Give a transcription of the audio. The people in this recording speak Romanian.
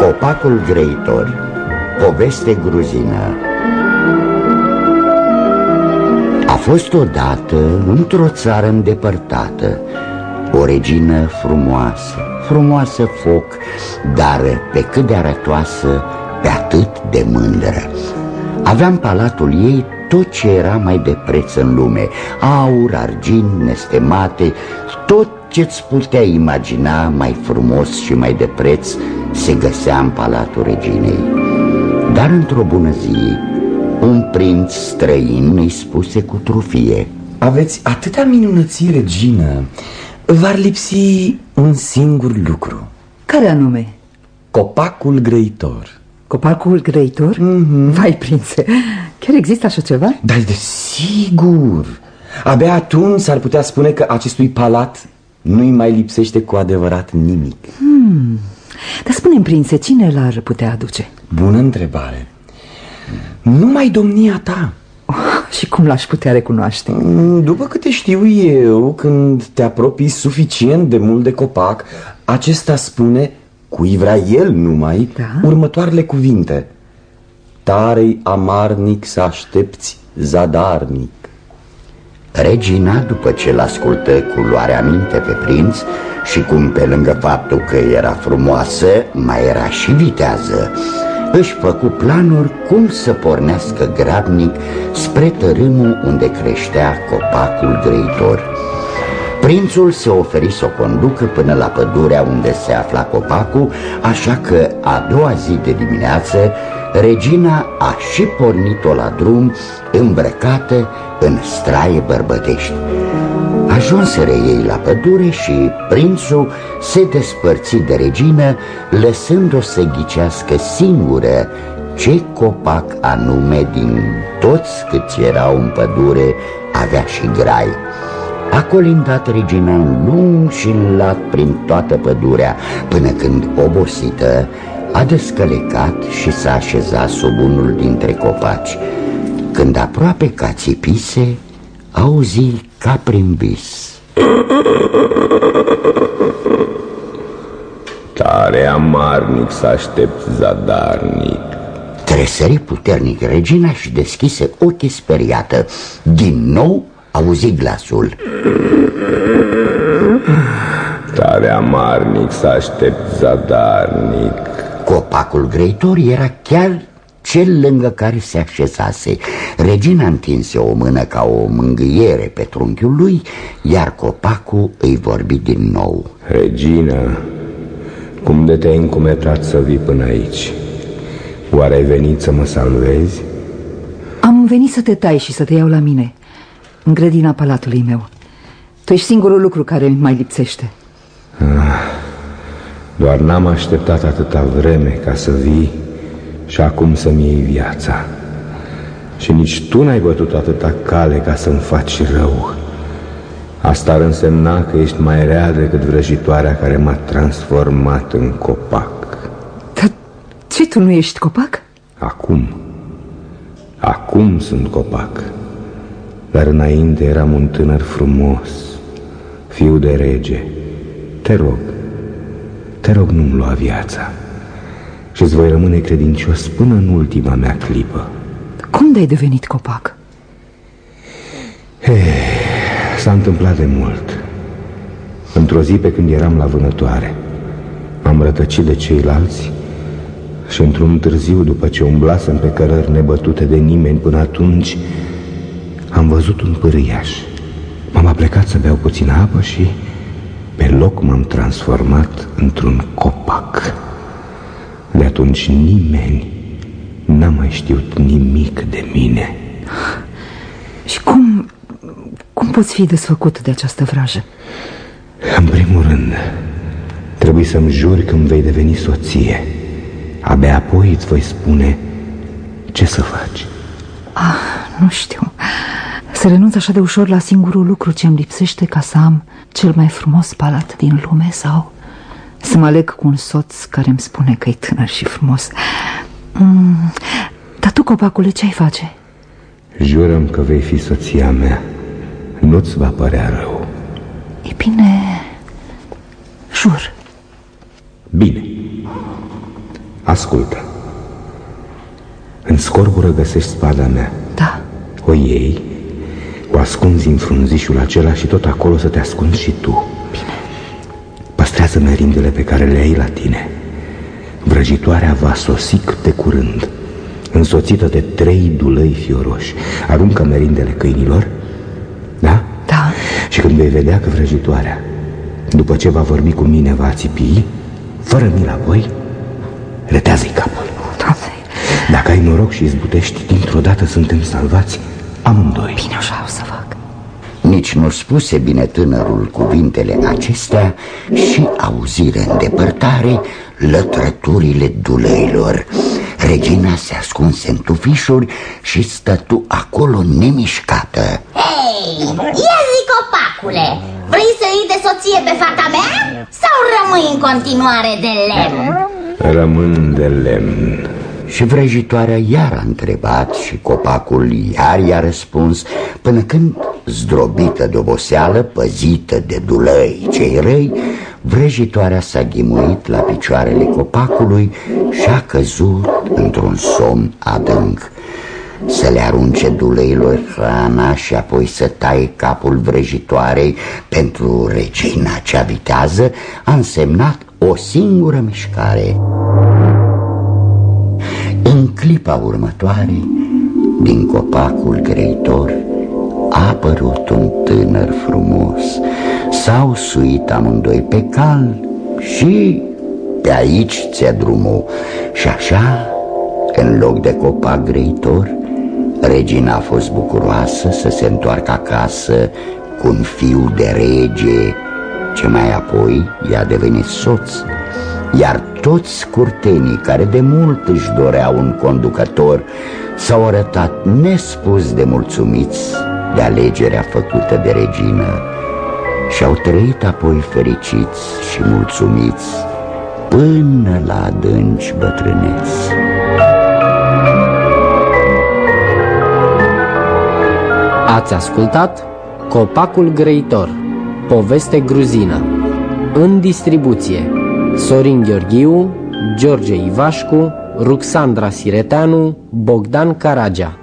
Copacul Greitor Poveste gruzină A fost odată, într-o țară îndepărtată, o regină frumoasă, frumoasă foc, dar pe cât de arătoasă, pe atât de mândră. Avea în palatul ei tot ce era mai de preț în lume, aur, argint, nestemate, tot ce-ți putea imagina mai frumos și mai de preț se găsea în palatul reginei. Dar într-o bună zi, un prinț străin îi spuse cu trufie Aveți atâtea minunății, regină V-ar lipsi un singur lucru Care anume? Copacul grăitor Copacul grăitor? Mm -hmm. Vai, prințe, chiar există așa ceva? Dar de sigur Abia atunci s-ar putea spune că acestui palat nu-i mai lipsește cu adevărat nimic hmm. Dar spune prințe, cine l-ar putea aduce? Bună întrebare Numai domnia ta oh, Și cum l-aș putea recunoaște? Mm, după câte știu eu, când te apropii suficient de mult de copac Acesta spune, cui vrea el numai, da? următoarele cuvinte Tarei amarnic să aștepți zadarnic Regina, după ce l-ascultă cu luarea minte pe prinț și cum pe lângă faptul că era frumoasă, mai era și vitează, își făcu planuri cum să pornească grabnic spre tărâmul unde creștea copacul grăitor. Prințul se oferi să o conducă până la pădurea unde se afla copacul, așa că a doua zi de dimineață regina a și pornit-o la drum îmbrăcată în straie bărbătești. Ajunseră ei la pădure și prințul se despărți de regină, lăsând-o să ghicească singură ce copac anume din toți câți erau în pădure avea și grai. A colindat regina în lung și lat prin toată pădurea, până când, obosită, a descălecat și s-a așezat sub unul dintre copaci. Când aproape ca țipise, auzi ca prin vis. Tare amarnic să aștept zadarnic. Tresări puternic regina și deschise ochii speriată. Din nou auzi glasul. Tare amarnic să aștept zadarnic. Copacul greitor era chiar cel lângă care se așezase. Regina întinse o mână ca o mângâiere pe trunchiul lui, iar copacul îi vorbi din nou. Regina, cum de te-ai încumetat să vii până aici? Oare ai venit să mă salvezi? Am venit să te tai și să te iau la mine, în grădina palatului meu. Tu ești singurul lucru care mi mai lipsește. Ah, doar n-am așteptat atâta vreme ca să vii și acum să-mi iei viața. Și nici tu n-ai bătut atâta cale ca să-mi faci rău. Asta ar însemna că ești mai rea decât vrăjitoarea care m-a transformat în copac. Dar ce, tu nu ești copac? Acum. Acum sunt copac. Dar înainte eram un tânăr frumos, fiu de rege. Te rog, te rog nu-mi lua viața și îți voi rămâne credincios până în ultima mea clipă. Cum de-ai devenit copac? S-a întâmplat de mult. Într-o zi pe când eram la vânătoare, am rătăcit de ceilalți și într-un târziu, după ce umblasem pe cărări nebătute de nimeni până atunci, am văzut un pârâiaș. M-am aplecat să beau puțină apă și pe loc m-am transformat într-un copac. De atunci nimeni n-a mai știut nimic de mine. Și cum, cum poți fi desfăcut de această vrajă? În primul rând, trebuie să-mi juri că îmi vei deveni soție. Abia apoi îți voi spune ce să faci. Ah, nu știu. Să renunț așa de ușor la singurul lucru ce îmi lipsește ca să am cel mai frumos palat din lume sau să mă aleg cu un soț care îmi spune că e tânăr și frumos mm, Dar tu, copacule, ce-ai face? Jurăm că vei fi soția mea Nu-ți va părea rău E bine, jur Bine Ascultă. În scorbură găsești spada mea. Da. O iei, o ascunzi în frunzișul acela și tot acolo să te ascunzi și tu. Bine. Păstrează merindele pe care le ai la tine. Vrăjitoarea va sosi cât de curând, însoțită de trei dulăi fioroși. Aruncă merindele câinilor, da? Da. Și când vei vedea că vrăjitoarea, după ce va vorbi cu mine, va țipi, fără mila apoi, retează-i capul. Doamne. Dacă ai noroc și izbutești, dintr-o dată suntem salvați amândoi. Bine, așa o să fac. Nici nu spuse bine tânărul cuvintele acestea și auzire în depărtare lătrăturile dulăilor. Regina se ascunse în tufișuri și stătu acolo nemișcată. Hei, ia zi copacule, vrei să iei de soție pe fata mea? Sau rămâi în continuare de lemn? Rămân de lemn. Și vrăjitoarea iar a întrebat și copacul iar i-a răspuns Până când, zdrobită de oboseală, păzită de dulăi cei răi Vrăjitoarea s-a ghimuit la picioarele copacului și a căzut într-un somn adânc să le arunce dulăilor hrana și apoi să taie capul vrăjitoarei pentru regina cea vitează a însemnat o singură mișcare. În clipa următoare, din copacul greitor, a apărut un tânăr frumos. S-au suit amândoi pe cal și pe aici ți-a drumul. Și așa, în loc de copac greitor, regina a fost bucuroasă să se întoarcă acasă cu un fiu de rege, ce mai apoi i-a devenit soț. Iar toți curtenii care de mult își doreau un conducător s-au arătat nespus de mulțumiți de alegerea făcută de regină și au trăit apoi fericiți și mulțumiți până la adânci bătrâneți. Ați ascultat Copacul Grăitor, poveste gruzină, în distribuție Sorin Gheorghiu, George Ivașcu, Ruxandra Sireteanu, Bogdan Caragea